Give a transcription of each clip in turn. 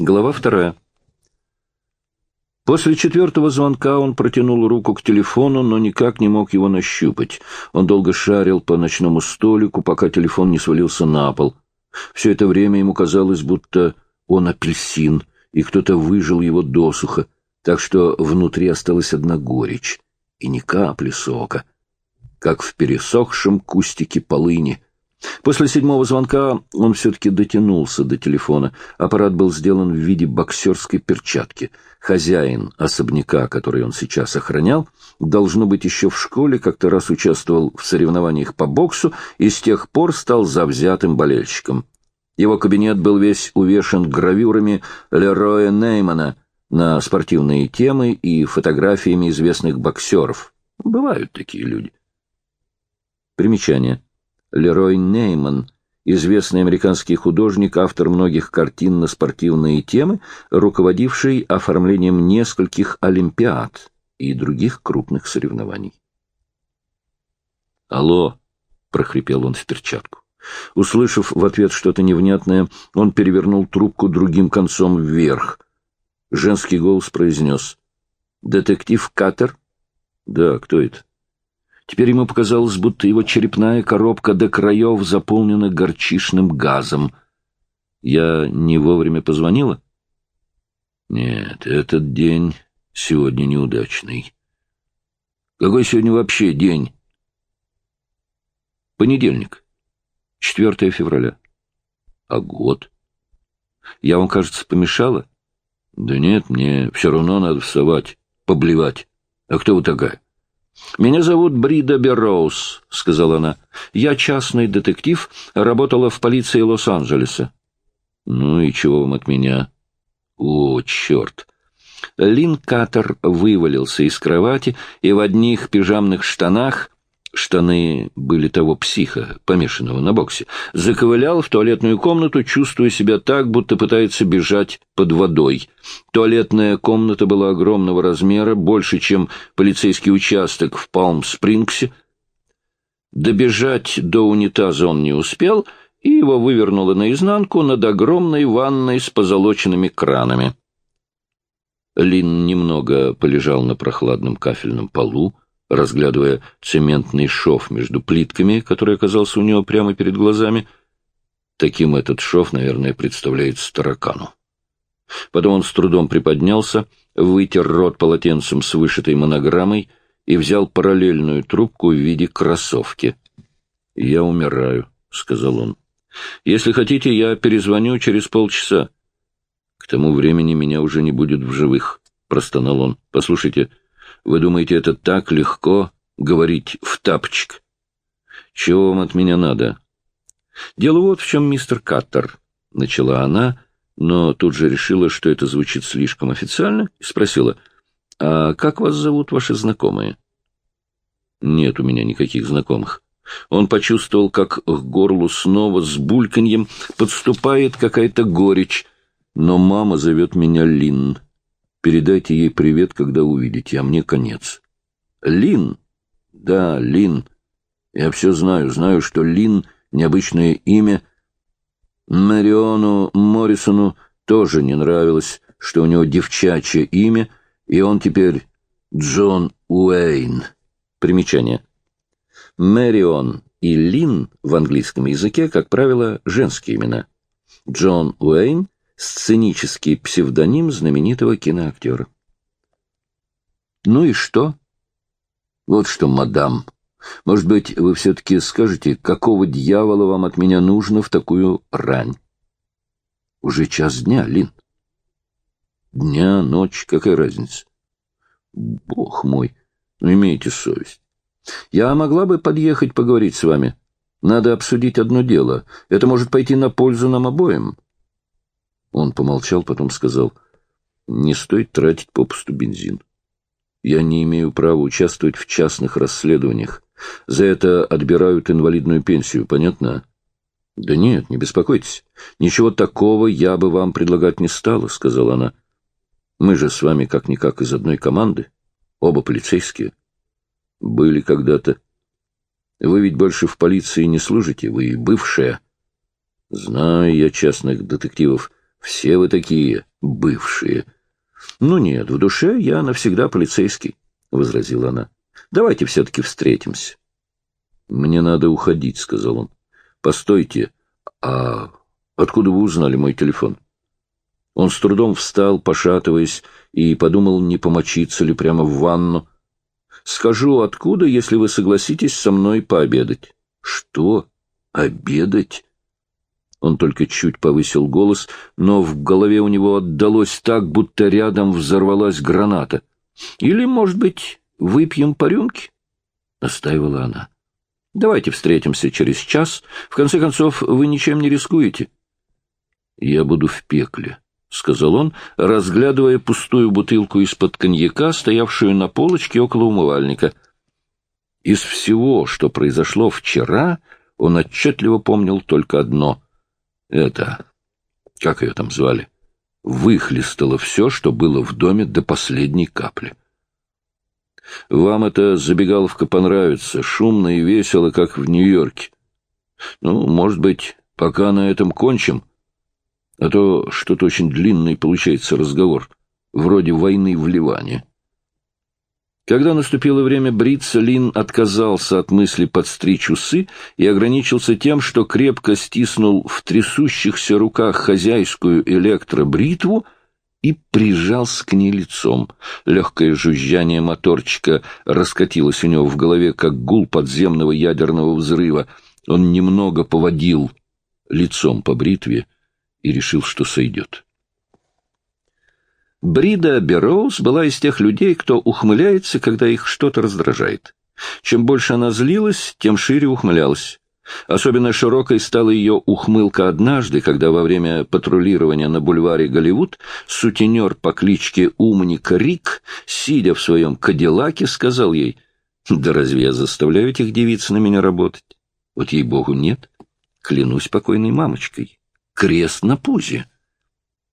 Глава вторая. После четвертого звонка он протянул руку к телефону, но никак не мог его нащупать. Он долго шарил по ночному столику, пока телефон не свалился на пол. Все это время ему казалось, будто он апельсин, и кто-то выжил его досуха, так что внутри осталась одна горечь и ни капли сока, как в пересохшем кустике полыни — После седьмого звонка он все-таки дотянулся до телефона. Аппарат был сделан в виде боксерской перчатки. Хозяин особняка, который он сейчас охранял, должно быть, еще в школе как-то раз участвовал в соревнованиях по боксу и с тех пор стал завзятым болельщиком. Его кабинет был весь увешан гравюрами Лероя Неймана на спортивные темы и фотографиями известных боксеров. Бывают такие люди. Примечание. Лерой Нейман, известный американский художник, автор многих картин на спортивные темы, руководивший оформлением нескольких олимпиад и других крупных соревнований. «Алло!» — прохрипел он в перчатку. Услышав в ответ что-то невнятное, он перевернул трубку другим концом вверх. Женский голос произнес. «Детектив Катер?» «Да, кто это?» Теперь ему показалось, будто его черепная коробка до краев заполнена горчишным газом. Я не вовремя позвонила? Нет, этот день сегодня неудачный. Какой сегодня вообще день? Понедельник, 4 февраля. А год? Я вам, кажется, помешала? Да нет, мне все равно надо вставать, поблевать. А кто вы такая? «Меня зовут Брида Берроуз», — сказала она. «Я частный детектив, работала в полиции Лос-Анджелеса». «Ну и чего вам от меня?» «О, черт!» Лин Катер вывалился из кровати и в одних пижамных штанах штаны были того психа, помешанного на боксе, заковылял в туалетную комнату, чувствуя себя так, будто пытается бежать под водой. Туалетная комната была огромного размера, больше, чем полицейский участок в Палм-Спрингсе. Добежать до унитаза он не успел, и его вывернуло наизнанку над огромной ванной с позолоченными кранами. Лин немного полежал на прохладном кафельном полу, разглядывая цементный шов между плитками, который оказался у него прямо перед глазами. Таким этот шов, наверное, представляет таракану. Потом он с трудом приподнялся, вытер рот полотенцем с вышитой монограммой и взял параллельную трубку в виде кроссовки. «Я умираю», — сказал он. «Если хотите, я перезвоню через полчаса». «К тому времени меня уже не будет в живых», — простонал он. «Послушайте, — вы думаете, это так легко говорить в тапочек? Чего вам от меня надо? Дело вот в чем, мистер Каттер, — начала она, но тут же решила, что это звучит слишком официально, и спросила, а как вас зовут ваши знакомые? Нет у меня никаких знакомых. Он почувствовал, как к горлу снова с бульканьем подступает какая-то горечь, но мама зовет меня Линн. Передайте ей привет, когда увидите, а мне конец. Лин? Да, Лин. Я все знаю. Знаю, что Лин — необычное имя. Мариону Моррисону тоже не нравилось, что у него девчачье имя, и он теперь Джон Уэйн. Примечание. Мэрион и Лин в английском языке, как правило, женские имена. Джон Уэйн — сценический псевдоним знаменитого киноактера. «Ну и что?» «Вот что, мадам. Может быть, вы все-таки скажете, какого дьявола вам от меня нужно в такую рань?» «Уже час дня, Лин». «Дня, ночь, какая разница?» «Бог мой, ну имейте совесть. Я могла бы подъехать поговорить с вами. Надо обсудить одно дело. Это может пойти на пользу нам обоим». Он помолчал, потом сказал, «Не стоит тратить попусту бензин. Я не имею права участвовать в частных расследованиях. За это отбирают инвалидную пенсию, понятно?» «Да нет, не беспокойтесь. Ничего такого я бы вам предлагать не стала», — сказала она. «Мы же с вами как-никак из одной команды. Оба полицейские. Были когда-то. Вы ведь больше в полиции не служите, вы бывшая. Знаю я частных детективов. Все вы такие, Бывшие. Ну нет, в душе я навсегда полицейский, — возразила она. Давайте все-таки встретимся. Мне надо уходить, — сказал он. Постойте, а откуда вы узнали мой телефон? Он с трудом встал, пошатываясь, и подумал, не помочиться ли прямо в ванну. Скажу, откуда, если вы согласитесь со мной пообедать. Что? Обедать? Он только чуть повысил голос, но в голове у него отдалось так, будто рядом взорвалась граната. «Или, может быть, выпьем по рюмке?» — настаивала она. «Давайте встретимся через час. В конце концов, вы ничем не рискуете». «Я буду в пекле», — сказал он, разглядывая пустую бутылку из-под коньяка, стоявшую на полочке около умывальника. Из всего, что произошло вчера, он отчетливо помнил только одно — это, как ее там звали, выхлестало все, что было в доме до последней капли. Вам эта забегаловка понравится, шумно и весело, как в Нью-Йорке. Ну, может быть, пока на этом кончим, а то что-то очень длинный получается разговор, вроде войны в Ливане. Когда наступило время бриться, Лин отказался от мысли подстричь усы и ограничился тем, что крепко стиснул в трясущихся руках хозяйскую электробритву и прижался к ней лицом. Легкое жужжание моторчика раскатилось у него в голове, как гул подземного ядерного взрыва. Он немного поводил лицом по бритве и решил, что сойдет. Брида Берроуз была из тех людей, кто ухмыляется, когда их что-то раздражает. Чем больше она злилась, тем шире ухмылялась. Особенно широкой стала ее ухмылка однажды, когда во время патрулирования на бульваре Голливуд сутенер по кличке Умник Рик, сидя в своем кадиллаке, сказал ей, «Да разве я заставляю этих девиц на меня работать? Вот ей-богу, нет. Клянусь покойной мамочкой. Крест на пузе».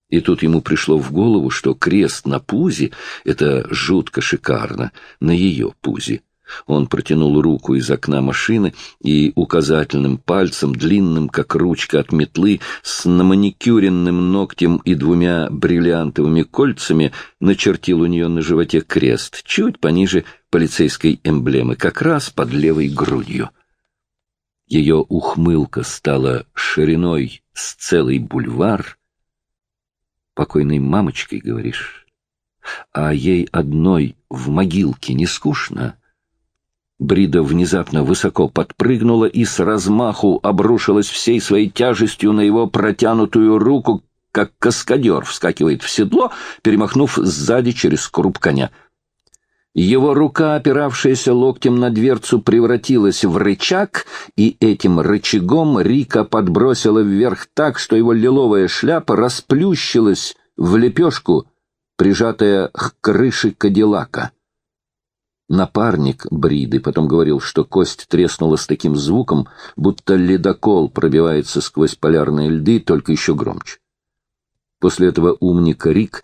И тут ему пришло в голову, что крест на пузе — это жутко шикарно, на ее пузе. Он протянул руку из окна машины и указательным пальцем, длинным, как ручка от метлы, с наманикюренным ногтем и двумя бриллиантовыми кольцами, начертил у нее на животе крест, чуть пониже полицейской эмблемы, как раз под левой грудью. Ее ухмылка стала шириной с целый бульвар — покойной мамочкой, говоришь? А ей одной в могилке не скучно?» Брида внезапно высоко подпрыгнула и с размаху обрушилась всей своей тяжестью на его протянутую руку, как каскадер вскакивает в седло, перемахнув сзади через круп коня — его рука, опиравшаяся локтем на дверцу, превратилась в рычаг, и этим рычагом Рика подбросила вверх так, что его лиловая шляпа расплющилась в лепешку, прижатая к крыше Кадиллака. Напарник Бриды потом говорил, что кость треснула с таким звуком, будто ледокол пробивается сквозь полярные льды, только еще громче. После этого умника Рик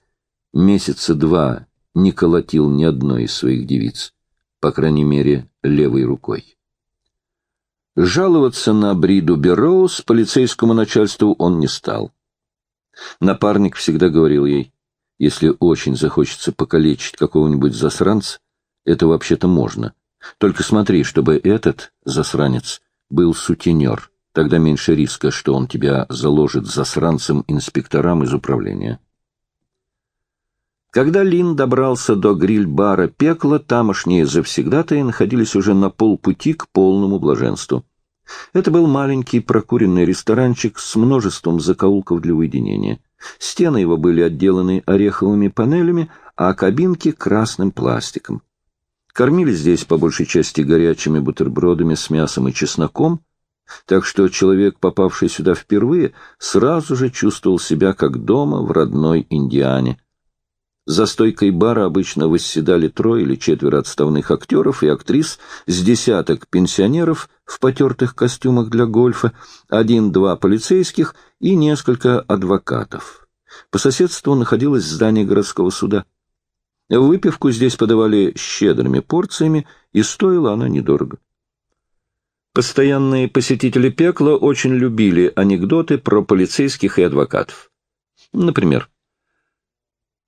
месяца два не колотил ни одной из своих девиц, по крайней мере, левой рукой. Жаловаться на Бриду Берроуз полицейскому начальству он не стал. Напарник всегда говорил ей, если очень захочется покалечить какого-нибудь засранца, это вообще-то можно. Только смотри, чтобы этот засранец был сутенер, тогда меньше риска, что он тебя заложит засранцем-инспекторам из управления. Когда Лин добрался до гриль-бара «Пекло», тамошние завсегдатаи находились уже на полпути к полному блаженству. Это был маленький прокуренный ресторанчик с множеством закоулков для уединения. Стены его были отделаны ореховыми панелями, а кабинки — красным пластиком. Кормили здесь по большей части горячими бутербродами с мясом и чесноком, так что человек, попавший сюда впервые, сразу же чувствовал себя как дома в родной Индиане. За стойкой бара обычно восседали трое или четверо отставных актеров и актрис с десяток пенсионеров в потертых костюмах для гольфа, один-два полицейских и несколько адвокатов. По соседству находилось здание городского суда. Выпивку здесь подавали щедрыми порциями, и стоила она недорого. Постоянные посетители пекла очень любили анекдоты про полицейских и адвокатов. Например,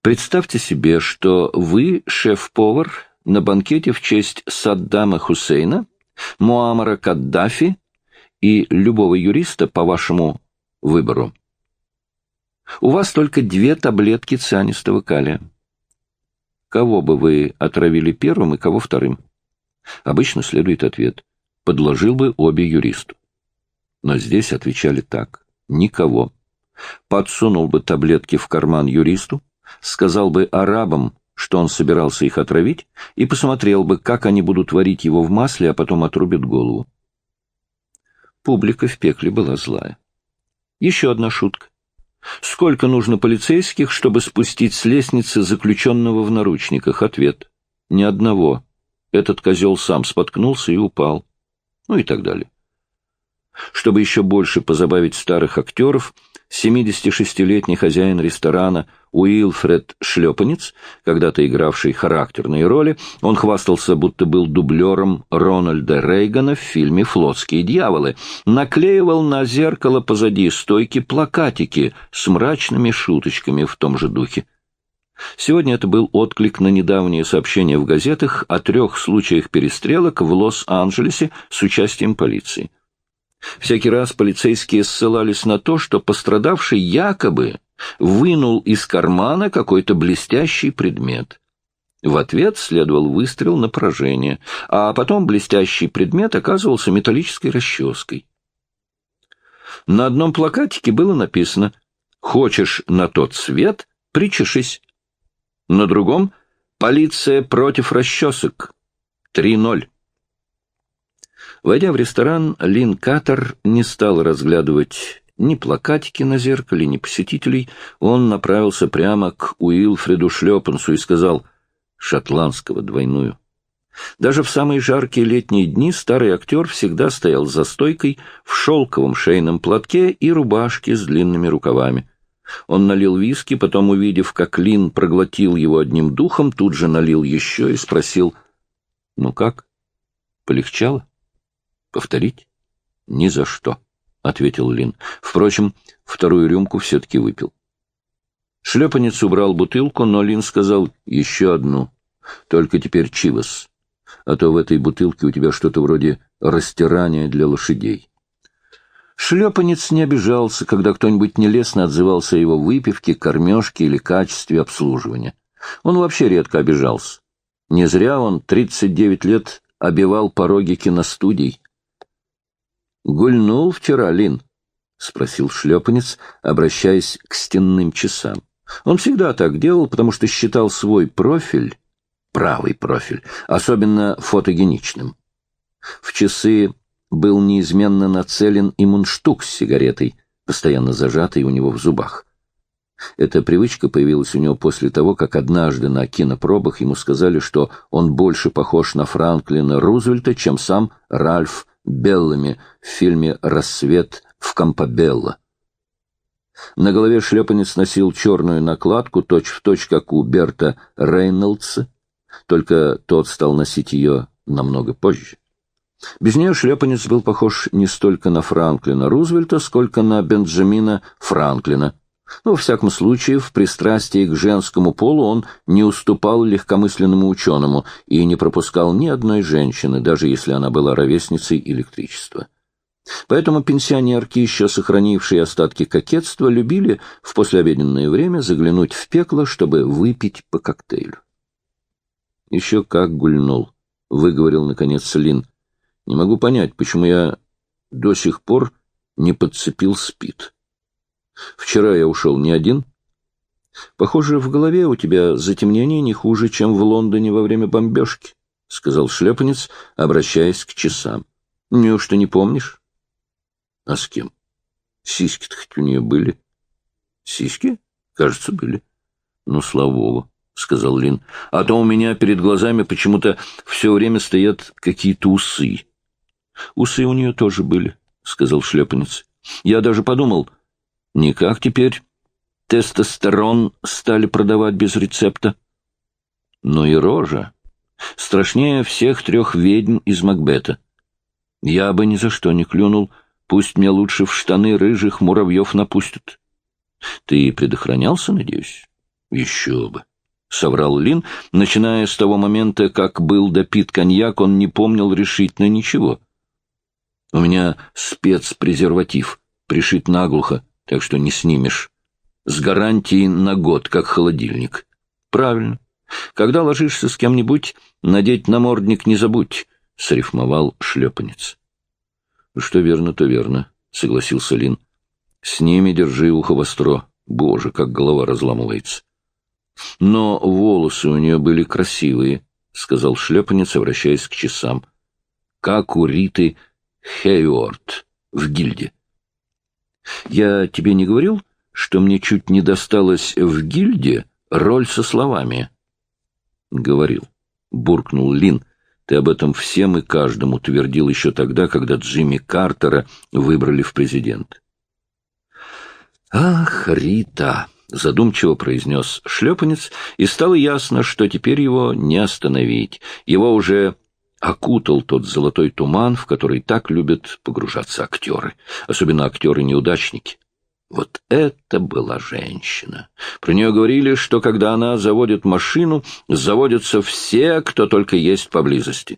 Представьте себе, что вы шеф-повар на банкете в честь Саддама Хусейна, Муаммара Каддафи и любого юриста по вашему выбору. У вас только две таблетки цианистого калия. Кого бы вы отравили первым и кого вторым? Обычно следует ответ. Подложил бы обе юристу. Но здесь отвечали так. Никого. Подсунул бы таблетки в карман юристу, сказал бы арабам, что он собирался их отравить, и посмотрел бы, как они будут варить его в масле, а потом отрубят голову. Публика в пекле была злая. Еще одна шутка. Сколько нужно полицейских, чтобы спустить с лестницы заключенного в наручниках? Ответ. Ни одного. Этот козел сам споткнулся и упал. Ну и так далее. Чтобы еще больше позабавить старых актеров, 76-летний хозяин ресторана Уилфред Шлепанец, когда-то игравший характерные роли, он хвастался, будто был дублером Рональда Рейгана в фильме «Флотские дьяволы», наклеивал на зеркало позади стойки плакатики с мрачными шуточками в том же духе. Сегодня это был отклик на недавнее сообщение в газетах о трех случаях перестрелок в Лос-Анджелесе с участием полиции. Всякий раз полицейские ссылались на то, что пострадавший якобы вынул из кармана какой-то блестящий предмет. В ответ следовал выстрел на поражение, а потом блестящий предмет оказывался металлической расческой. На одном плакатике было написано «Хочешь на тот свет? Причешись». На другом «Полиция против расчесок. 3-0». Войдя в ресторан, Лин Катер не стал разглядывать ни плакатики на зеркале, ни посетителей. Он направился прямо к Уилфреду Шлепансу и сказал «шотландского двойную». Даже в самые жаркие летние дни старый актер всегда стоял за стойкой в шелковом шейном платке и рубашке с длинными рукавами. Он налил виски, потом, увидев, как Лин проглотил его одним духом, тут же налил еще и спросил «Ну как? Полегчало?» Повторить? Ни за что, ответил Лин. Впрочем, вторую рюмку все-таки выпил. Шлепанец убрал бутылку, но Лин сказал еще одну. Только теперь Чивас. А то в этой бутылке у тебя что-то вроде растирания для лошадей. Шлепанец не обижался, когда кто-нибудь нелестно отзывался о его выпивке, кормежке или качестве обслуживания. Он вообще редко обижался. Не зря он 39 лет обивал пороги киностудий. Гульнул вчера, Лин? — спросил шлепанец, обращаясь к стенным часам. Он всегда так делал, потому что считал свой профиль, правый профиль, особенно фотогеничным. В часы был неизменно нацелен и мундштук с сигаретой, постоянно зажатый у него в зубах. Эта привычка появилась у него после того, как однажды на кинопробах ему сказали, что он больше похож на Франклина Рузвельта, чем сам Ральф Беллами в фильме «Рассвет в Кампабелло». На голове шлепанец носил черную накладку, точь-в-точь, точь, как у Берта Рейнольдса, только тот стал носить ее намного позже. Без нее шлепанец был похож не столько на Франклина Рузвельта, сколько на Бенджамина Франклина, но, во всяком случае, в пристрастии к женскому полу он не уступал легкомысленному ученому и не пропускал ни одной женщины, даже если она была ровесницей электричества. Поэтому пенсионерки, еще сохранившие остатки кокетства, любили в послеобеденное время заглянуть в пекло, чтобы выпить по коктейлю. «Еще как гульнул», — выговорил, наконец, Лин. «Не могу понять, почему я до сих пор не подцепил спид». Вчера я ушел не один. Похоже, в голове у тебя затемнение не хуже, чем в Лондоне во время бомбежки, — сказал шлепанец, обращаясь к часам. — Неужто не помнишь? — А с кем? Сиськи-то хоть у нее были. — Сиськи? Кажется, были. — Ну, слава богу, — сказал Лин. — А то у меня перед глазами почему-то все время стоят какие-то усы. — Усы у нее тоже были, — сказал шлепанец. — Я даже подумал... Никак теперь тестостерон стали продавать без рецепта. Но и рожа. Страшнее всех трех ведьм из Макбета. Я бы ни за что не клюнул, пусть мне лучше в штаны рыжих муравьев напустят. Ты предохранялся, надеюсь? Еще бы. — соврал Лин. Начиная с того момента, как был допит коньяк, он не помнил решительно ничего. «У меня спецпрезерватив, пришит наглухо, так что не снимешь. С гарантией на год, как холодильник». «Правильно. Когда ложишься с кем-нибудь, надеть намордник не забудь», — срифмовал шлепанец. «Что верно, то верно», — согласился Лин. «С ними держи ухо востро. Боже, как голова разламывается». «Но волосы у нее были красивые», — сказал шлепанец, обращаясь к часам. «Как у Риты Хейворд в гильде». «Я тебе не говорил, что мне чуть не досталось в гильде роль со словами?» «Говорил», — буркнул Лин. «Ты об этом всем и каждому твердил еще тогда, когда Джимми Картера выбрали в президент». «Ах, Рита!» — задумчиво произнес шлепанец, и стало ясно, что теперь его не остановить. Его уже окутал тот золотой туман, в который так любят погружаться актеры, особенно актеры-неудачники. Вот это была женщина. Про нее говорили, что когда она заводит машину, заводятся все, кто только есть поблизости.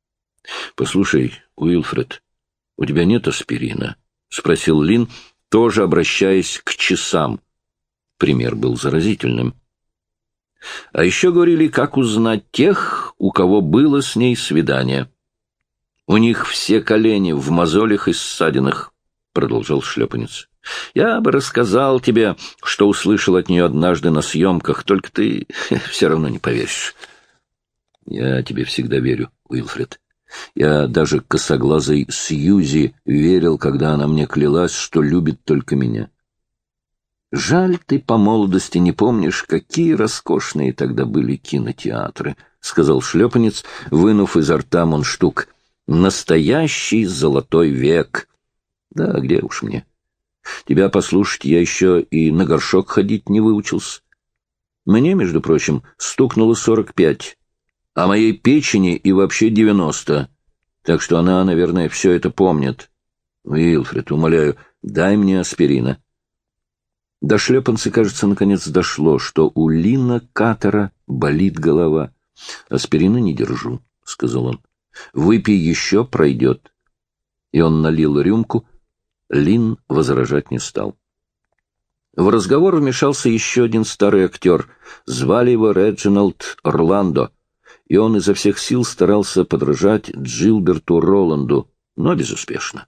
— Послушай, Уилфред, у тебя нет аспирина? — спросил Лин, тоже обращаясь к часам. Пример был заразительным. А еще говорили, как узнать тех, у кого было с ней свидание. У них все колени в мозолях и ссадинах, — продолжал шлепанец. Я бы рассказал тебе, что услышал от нее однажды на съемках, только ты все равно не поверишь. Я тебе всегда верю, Уилфред. Я даже косоглазой Сьюзи верил, когда она мне клялась, что любит только меня. Жаль, ты по молодости не помнишь, какие роскошные тогда были кинотеатры, — сказал шлепанец, вынув изо рта мунштук. Настоящий золотой век. Да, где уж мне. Тебя послушать я еще и на горшок ходить не выучился. Мне, между прочим, стукнуло сорок пять, а моей печени и вообще девяносто. Так что она, наверное, все это помнит. Уилфред, умоляю, дай мне аспирина. До шлепанца, кажется, наконец дошло, что у Лина Катера болит голова. «Аспирина не держу», — сказал он. «Выпей еще, пройдет». И он налил рюмку. Лин возражать не стал. В разговор вмешался еще один старый актер. Звали его Реджиналд Орландо, и он изо всех сил старался подражать Джилберту Роланду, но безуспешно.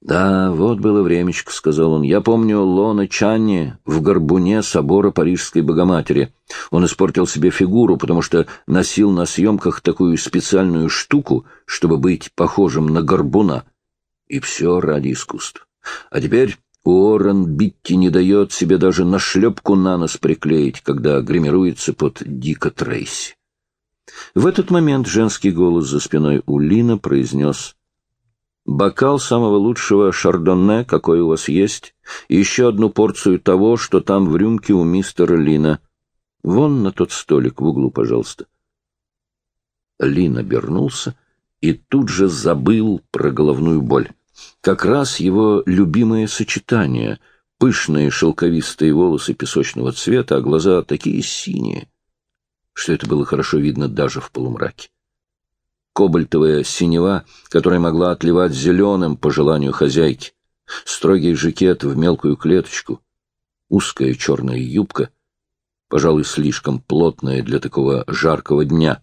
«Да, вот было времечко», — сказал он. «Я помню Лона Чанни в горбуне собора Парижской Богоматери. Он испортил себе фигуру, потому что носил на съемках такую специальную штуку, чтобы быть похожим на горбуна. И все ради искусства. А теперь Уоррен Битти не дает себе даже нашлепку на нос приклеить, когда гримируется под Дика Трейси». В этот момент женский голос за спиной у Лина произнес бокал самого лучшего шардонне, какой у вас есть, и еще одну порцию того, что там в рюмке у мистера Лина. Вон на тот столик в углу, пожалуйста. Лин обернулся и тут же забыл про головную боль. Как раз его любимое сочетание — пышные шелковистые волосы песочного цвета, а глаза такие синие, что это было хорошо видно даже в полумраке кобальтовая синева, которая могла отливать зеленым по желанию хозяйки, строгий жакет в мелкую клеточку, узкая черная юбка, пожалуй, слишком плотная для такого жаркого дня.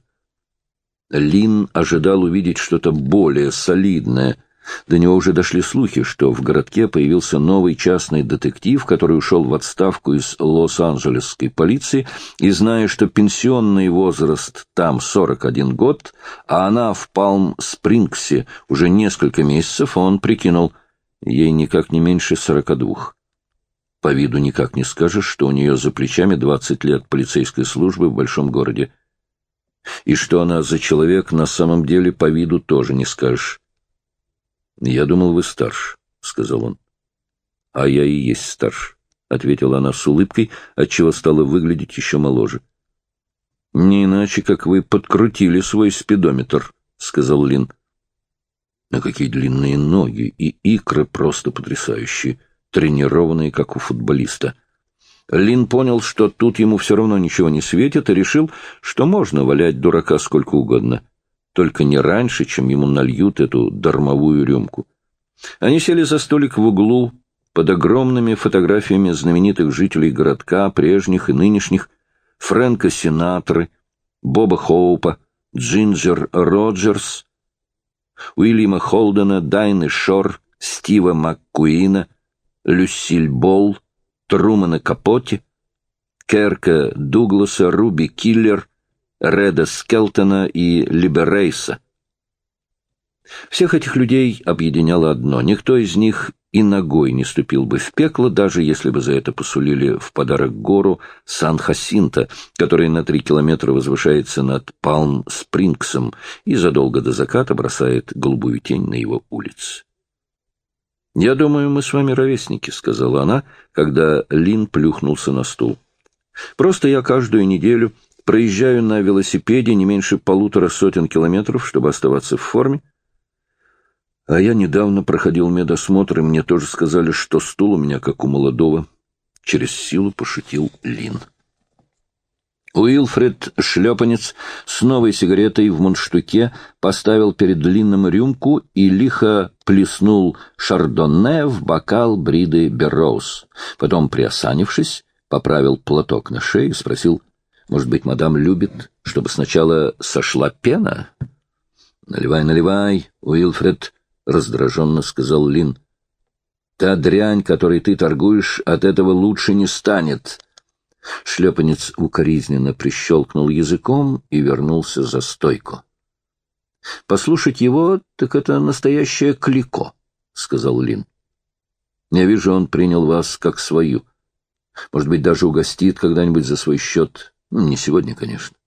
Лин ожидал увидеть что-то более солидное, до него уже дошли слухи, что в городке появился новый частный детектив, который ушел в отставку из Лос-Анджелесской полиции, и зная, что пенсионный возраст там 41 год, а она в Палм-Спрингсе уже несколько месяцев, он прикинул, ей никак не меньше 42. По виду никак не скажешь, что у нее за плечами 20 лет полицейской службы в большом городе. И что она за человек на самом деле по виду тоже не скажешь. — Я думал, вы старше, — сказал он. — А я и есть старше, — ответила она с улыбкой, отчего стала выглядеть еще моложе. — Не иначе, как вы подкрутили свой спидометр, — сказал Лин. — А какие длинные ноги и икры просто потрясающие, тренированные, как у футболиста. Лин понял, что тут ему все равно ничего не светит, и решил, что можно валять дурака сколько угодно, только не раньше, чем ему нальют эту дармовую рюмку. Они сели за столик в углу под огромными фотографиями знаменитых жителей городка, прежних и нынешних, Фрэнка Синатры, Боба Хоупа, Джинджер Роджерс, Уильяма Холдена, Дайны Шор, Стива МакКуина, Люсиль Болл, Трумана Капоти, Керка Дугласа, Руби Киллер, Реда Скелтона и Либерейса. Всех этих людей объединяло одно — никто из них и ногой не ступил бы в пекло, даже если бы за это посулили в подарок гору Сан-Хасинта, которая на три километра возвышается над Палм-Спрингсом и задолго до заката бросает голубую тень на его улицы. «Я думаю, мы с вами ровесники», — сказала она, когда Лин плюхнулся на стул. «Просто я каждую неделю проезжаю на велосипеде не меньше полутора сотен километров, чтобы оставаться в форме. А я недавно проходил медосмотр, и мне тоже сказали, что стул у меня как у молодого». Через силу пошутил Лин. Уилфред Шлепанец с новой сигаретой в мундштуке поставил перед длинным рюмку и лихо плеснул шардонне в бокал Бриды Берроуз. Потом, приосанившись, поправил платок на шее и спросил, «Может быть, мадам любит, чтобы сначала сошла пена?» «Наливай, наливай, Уилфред», — раздраженно сказал Лин. «Та дрянь, которой ты торгуешь, от этого лучше не станет». Шлепанец укоризненно прищелкнул языком и вернулся за стойку. — Послушать его, так это настоящее клико, — сказал Лин. — Я вижу, он принял вас как свою. Может быть, даже угостит когда-нибудь за свой счет. Ну, не сегодня, конечно.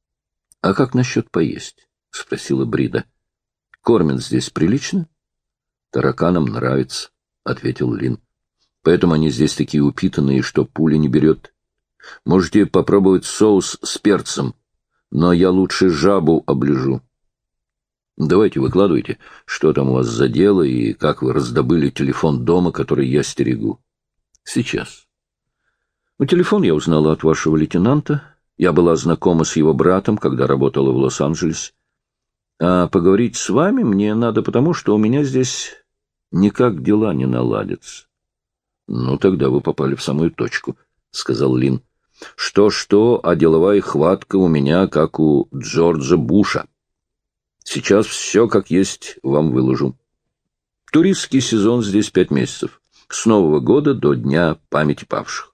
— А как насчет поесть? — спросила Брида. — Кормят здесь прилично? — Тараканам нравится, — ответил Лин. — Поэтому они здесь такие упитанные, что пули не берет. Можете попробовать соус с перцем, но я лучше жабу оближу. Давайте выкладывайте, что там у вас за дело и как вы раздобыли телефон дома, который я стерегу. Сейчас. Телефон я узнала от вашего лейтенанта. Я была знакома с его братом, когда работала в Лос-Анджелесе. А поговорить с вами мне надо потому, что у меня здесь никак дела не наладятся. — Ну, тогда вы попали в самую точку, — сказал Лин. Что-что, а деловая хватка у меня, как у Джорджа Буша. Сейчас все как есть вам выложу. Туристский сезон здесь пять месяцев. С Нового года до Дня памяти павших.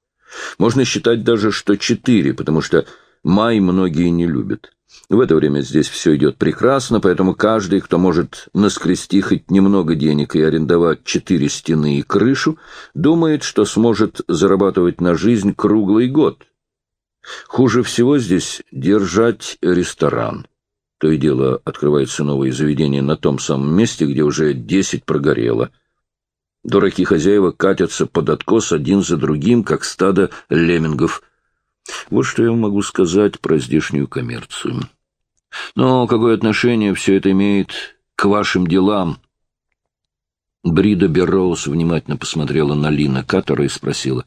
Можно считать даже, что четыре, потому что май многие не любят. В это время здесь все идет прекрасно, поэтому каждый, кто может наскрести хоть немного денег и арендовать четыре стены и крышу, думает, что сможет зарабатывать на жизнь круглый год. Хуже всего здесь держать ресторан. То и дело открывается новое заведение на том самом месте, где уже десять прогорело. Дураки хозяева катятся под откос один за другим, как стадо леммингов. Вот что я могу сказать про здешнюю коммерцию. Но какое отношение все это имеет к вашим делам? Брида Берроуз внимательно посмотрела на Лина Каттера и спросила,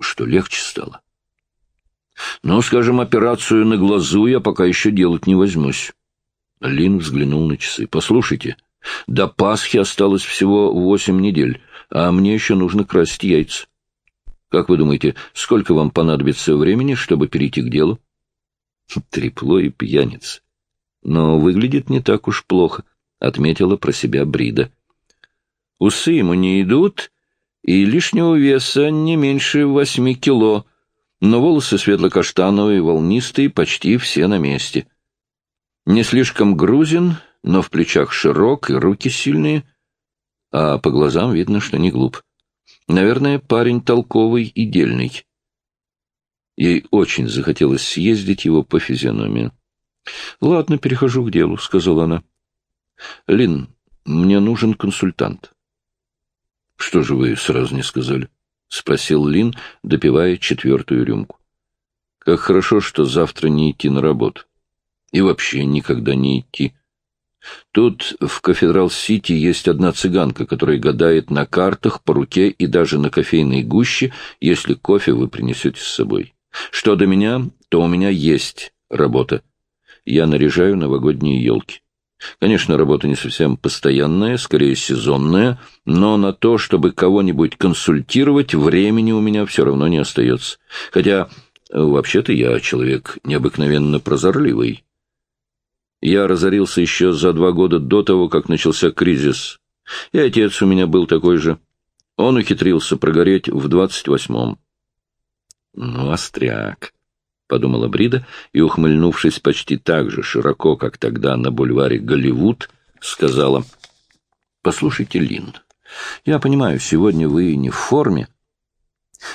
что легче стало. Но, скажем, операцию на глазу я пока еще делать не возьмусь. Лин взглянул на часы. Послушайте, до Пасхи осталось всего восемь недель, а мне еще нужно красить яйца. Как вы думаете, сколько вам понадобится времени, чтобы перейти к делу? Трепло и пьяница. Но выглядит не так уж плохо, — отметила про себя Брида. Усы ему не идут, и лишнего веса не меньше восьми кило — но волосы светло-каштановые, волнистые, почти все на месте. Не слишком грузин, но в плечах широк и руки сильные, а по глазам видно, что не глуп. Наверное, парень толковый и дельный. Ей очень захотелось съездить его по физиономии. — Ладно, перехожу к делу, — сказала она. — Лин, мне нужен консультант. — Что же вы сразу не сказали? — спросил Лин, допивая четвертую рюмку. — Как хорошо, что завтра не идти на работу. И вообще никогда не идти. Тут в Кафедрал-Сити есть одна цыганка, которая гадает на картах, по руке и даже на кофейной гуще, если кофе вы принесете с собой. Что до меня, то у меня есть работа. Я наряжаю новогодние елки. Конечно, работа не совсем постоянная, скорее сезонная, но на то, чтобы кого-нибудь консультировать, времени у меня все равно не остается. Хотя, вообще-то, я человек необыкновенно прозорливый. Я разорился еще за два года до того, как начался кризис. И отец у меня был такой же. Он ухитрился прогореть в двадцать восьмом. Ну, остряк. — подумала Брида и, ухмыльнувшись почти так же широко, как тогда на бульваре Голливуд, сказала, «Послушайте, Лин, я понимаю, сегодня вы не в форме.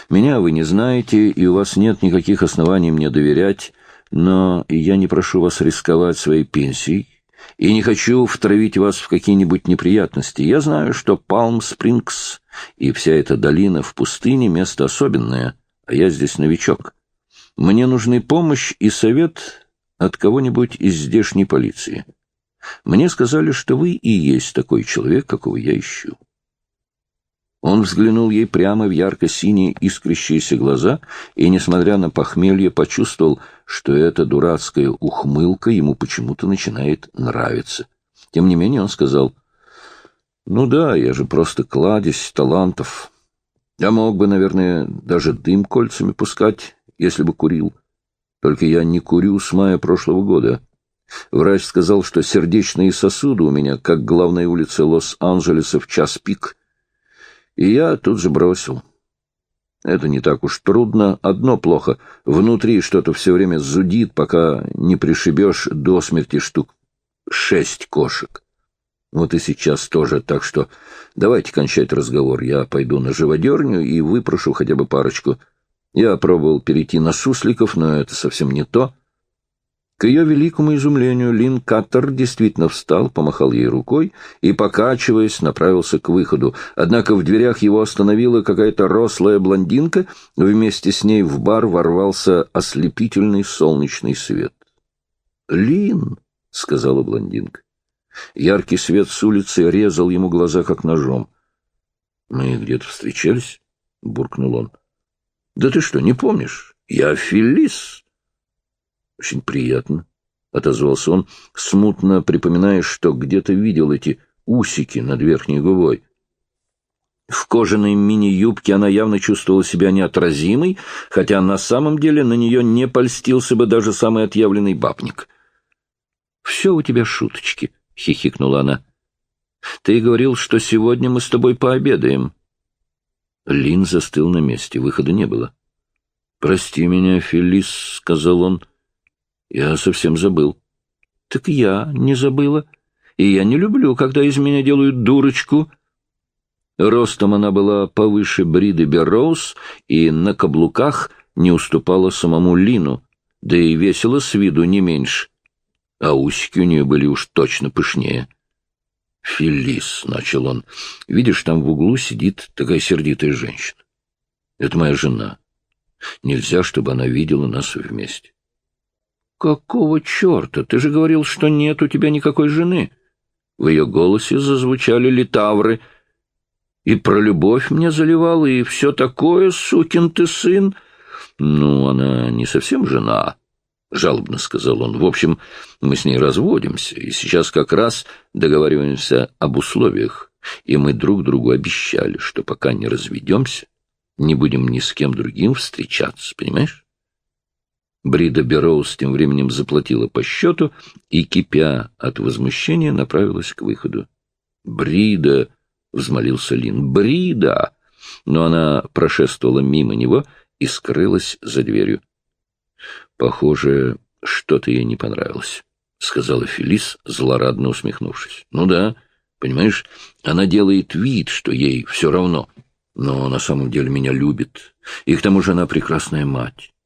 Меня вы не знаете, и у вас нет никаких оснований мне доверять, но я не прошу вас рисковать своей пенсией и не хочу втравить вас в какие-нибудь неприятности. Я знаю, что Палм-Спрингс и вся эта долина в пустыне — место особенное, а я здесь новичок». Мне нужны помощь и совет от кого-нибудь из здешней полиции. Мне сказали, что вы и есть такой человек, какого я ищу. Он взглянул ей прямо в ярко-синие искрящиеся глаза и, несмотря на похмелье, почувствовал, что эта дурацкая ухмылка ему почему-то начинает нравиться. Тем не менее он сказал, «Ну да, я же просто кладезь талантов. Я мог бы, наверное, даже дым кольцами пускать, если бы курил. Только я не курю с мая прошлого года. Врач сказал, что сердечные сосуды у меня, как главная улица Лос-Анджелеса в час пик. И я тут же бросил. Это не так уж трудно. Одно плохо. Внутри что-то все время зудит, пока не пришибешь до смерти штук шесть кошек. Вот и сейчас тоже, так что давайте кончать разговор. Я пойду на живодерню и выпрошу хотя бы парочку — я пробовал перейти на сусликов, но это совсем не то. К ее великому изумлению Лин Каттер действительно встал, помахал ей рукой и, покачиваясь, направился к выходу. Однако в дверях его остановила какая-то рослая блондинка, вместе с ней в бар ворвался ослепительный солнечный свет. «Лин!» — сказала блондинка. Яркий свет с улицы резал ему глаза, как ножом. «Мы где-то встречались?» — буркнул он. — Да ты что, не помнишь? Я Фелис. — Очень приятно, — отозвался он, смутно припоминая, что где-то видел эти усики над верхней губой. В кожаной мини-юбке она явно чувствовала себя неотразимой, хотя на самом деле на нее не польстился бы даже самый отъявленный бабник. — Все у тебя шуточки, — хихикнула она. — Ты говорил, что сегодня мы с тобой пообедаем. — Лин застыл на месте, выхода не было. «Прости меня, Фелис», — сказал он. «Я совсем забыл». «Так я не забыла. И я не люблю, когда из меня делают дурочку». Ростом она была повыше Бриды Берроуз и на каблуках не уступала самому Лину, да и весело с виду не меньше. А усики у нее были уж точно пышнее. «Фелис», — начал он, — «видишь, там в углу сидит такая сердитая женщина. Это моя жена. Нельзя, чтобы она видела нас вместе». «Какого черта? Ты же говорил, что нет у тебя никакой жены». В ее голосе зазвучали литавры. «И про любовь мне заливал, и все такое, сукин ты сын». «Ну, она не совсем жена», — жалобно сказал он. — В общем, мы с ней разводимся, и сейчас как раз договариваемся об условиях, и мы друг другу обещали, что пока не разведемся, не будем ни с кем другим встречаться, понимаешь? Брида Берроуз тем временем заплатила по счету и, кипя от возмущения, направилась к выходу. «Брида!» — взмолился Лин. «Брида!» Но она прошествовала мимо него и скрылась за дверью. Похоже, что-то ей не понравилось, — сказала Фелис, злорадно усмехнувшись. — Ну да, понимаешь, она делает вид, что ей все равно, но на самом деле меня любит, и к тому же она прекрасная мать. —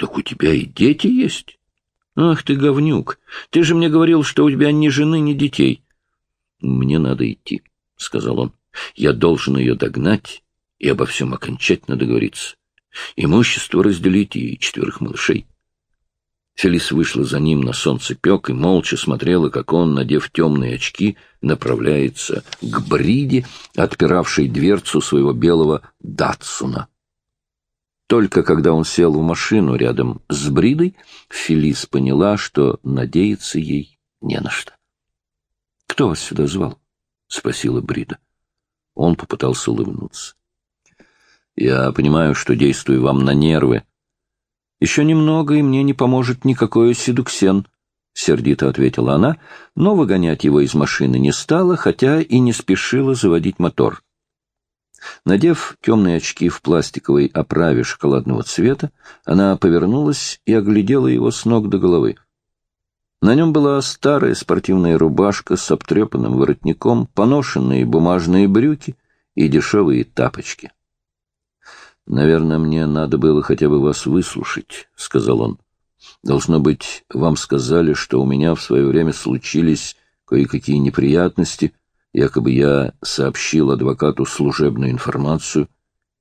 Так у тебя и дети есть? — Ах ты, говнюк, ты же мне говорил, что у тебя ни жены, ни детей. — Мне надо идти, — сказал он. — Я должен ее догнать и обо всем окончательно договориться. Имущество разделить и четверых малышей. Фелис вышла за ним на солнцепек и молча смотрела, как он, надев темные очки, направляется к Бриде, отпиравшей дверцу своего белого Датсуна. Только когда он сел в машину рядом с Бридой, Фелис поняла, что надеяться ей не на что. — Кто вас сюда звал? — спросила Брида. Он попытался улыбнуться. — Я понимаю, что действую вам на нервы. — Еще немного, и мне не поможет никакой седуксен, — сердито ответила она, но выгонять его из машины не стала, хотя и не спешила заводить мотор. Надев темные очки в пластиковой оправе шоколадного цвета, она повернулась и оглядела его с ног до головы. На нем была старая спортивная рубашка с обтрепанным воротником, поношенные бумажные брюки и дешевые тапочки. «Наверное, мне надо было хотя бы вас выслушать», — сказал он. «Должно быть, вам сказали, что у меня в свое время случились кое-какие неприятности, Якобы я сообщил адвокату служебную информацию,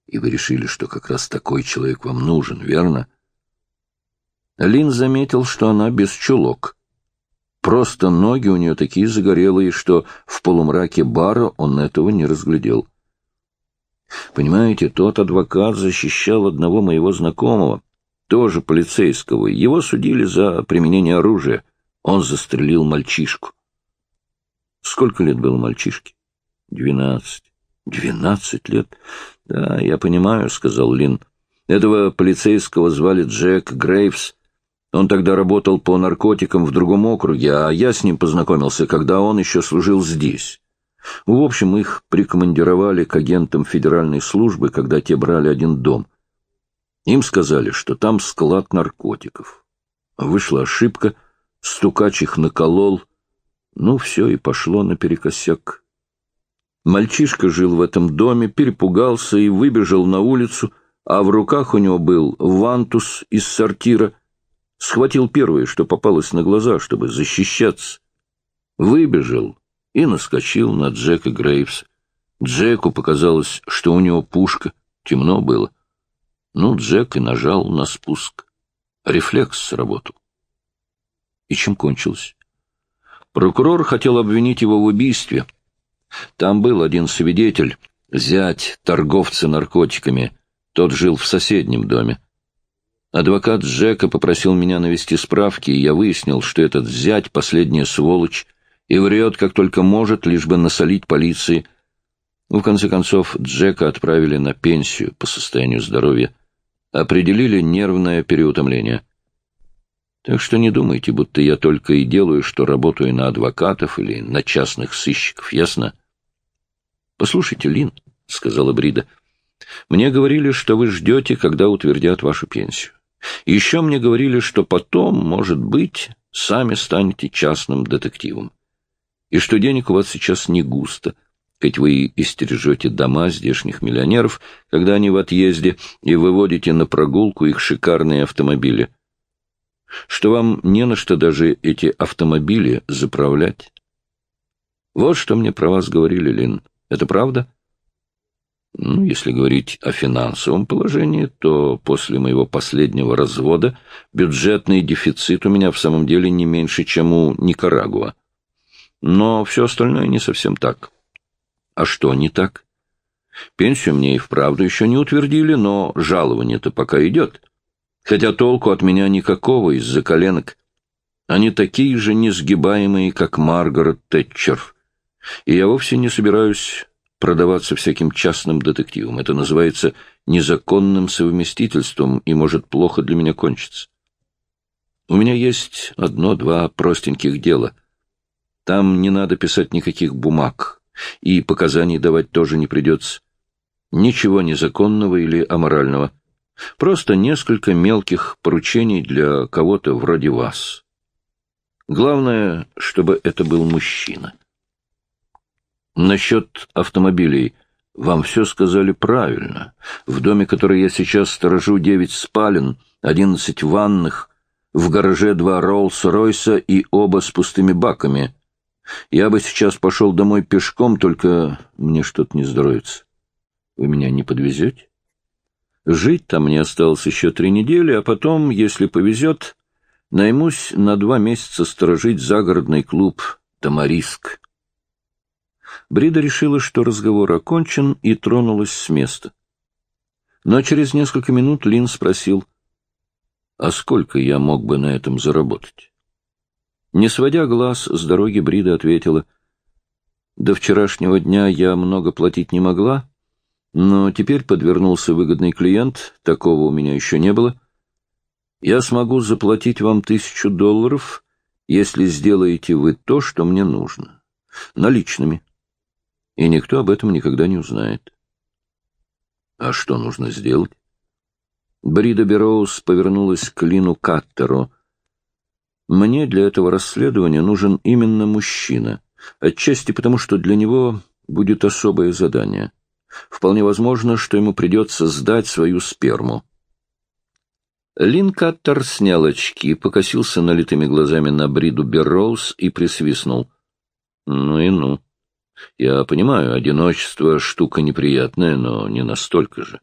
и вы решили, что как раз такой человек вам нужен, верно? Лин заметил, что она без чулок. Просто ноги у нее такие загорелые, что в полумраке бара он этого не разглядел. Понимаете, тот адвокат защищал одного моего знакомого, тоже полицейского. Его судили за применение оружия. Он застрелил мальчишку. Сколько лет было мальчишке? Двенадцать. Двенадцать лет? Да, я понимаю, — сказал Лин. Этого полицейского звали Джек Грейвс. Он тогда работал по наркотикам в другом округе, а я с ним познакомился, когда он еще служил здесь. В общем, их прикомандировали к агентам федеральной службы, когда те брали один дом. Им сказали, что там склад наркотиков. Вышла ошибка, стукач их наколол, ну, все и пошло наперекосяк. Мальчишка жил в этом доме, перепугался и выбежал на улицу, а в руках у него был вантус из сортира. Схватил первое, что попалось на глаза, чтобы защищаться. Выбежал и наскочил на Джека Грейвса. Джеку показалось, что у него пушка, темно было. Ну, Джек и нажал на спуск. Рефлекс сработал. И чем кончилось? Прокурор хотел обвинить его в убийстве. Там был один свидетель, зять торговца наркотиками. Тот жил в соседнем доме. Адвокат Джека попросил меня навести справки, и я выяснил, что этот зять — последняя сволочь, и врет, как только может, лишь бы насолить полиции. В конце концов, Джека отправили на пенсию по состоянию здоровья. Определили нервное переутомление. Так что не думайте, будто я только и делаю, что работаю на адвокатов или на частных сыщиков, ясно? — Послушайте, Лин, — сказала Брида, — мне говорили, что вы ждете, когда утвердят вашу пенсию. Еще мне говорили, что потом, может быть, сами станете частным детективом. И что денег у вас сейчас не густо, хоть вы истережете дома здешних миллионеров, когда они в отъезде, и выводите на прогулку их шикарные автомобили — что вам не на что даже эти автомобили заправлять. Вот что мне про вас говорили, Лин. Это правда? Ну, если говорить о финансовом положении, то после моего последнего развода бюджетный дефицит у меня в самом деле не меньше, чем у Никарагуа. Но все остальное не совсем так. А что не так? Пенсию мне и вправду еще не утвердили, но жалование-то пока идет хотя толку от меня никакого из-за коленок. Они такие же несгибаемые, как Маргарет Тэтчер. И я вовсе не собираюсь продаваться всяким частным детективам. Это называется незаконным совместительством и может плохо для меня кончиться. У меня есть одно-два простеньких дела. Там не надо писать никаких бумаг, и показаний давать тоже не придется. Ничего незаконного или аморального. Просто несколько мелких поручений для кого-то вроде вас. Главное, чтобы это был мужчина. Насчет автомобилей. Вам все сказали правильно. В доме, который я сейчас сторожу, девять спален, одиннадцать ванных, в гараже два Роллс-Ройса и оба с пустыми баками. Я бы сейчас пошел домой пешком, только мне что-то не здоровится. Вы меня не подвезете? Жить там мне осталось еще три недели, а потом, если повезет, Наймусь на два месяца сторожить загородный клуб «Тамариск». Брида решила, что разговор окончен, и тронулась с места. Но через несколько минут Лин спросил, а сколько я мог бы на этом заработать? Не сводя глаз с дороги, Брида ответила, до вчерашнего дня я много платить не могла, но теперь подвернулся выгодный клиент, такого у меня еще не было. Я смогу заплатить вам тысячу долларов, если сделаете вы то, что мне нужно. Наличными. И никто об этом никогда не узнает. А что нужно сделать? Брида Бероуз повернулась к Лину Каттеру. «Мне для этого расследования нужен именно мужчина, отчасти потому, что для него будет особое задание. Вполне возможно, что ему придется сдать свою сперму». Лин Каттер снял очки, покосился налитыми глазами на Бриду Берроуз и присвистнул. «Ну и ну. Я понимаю, одиночество — штука неприятная, но не настолько же».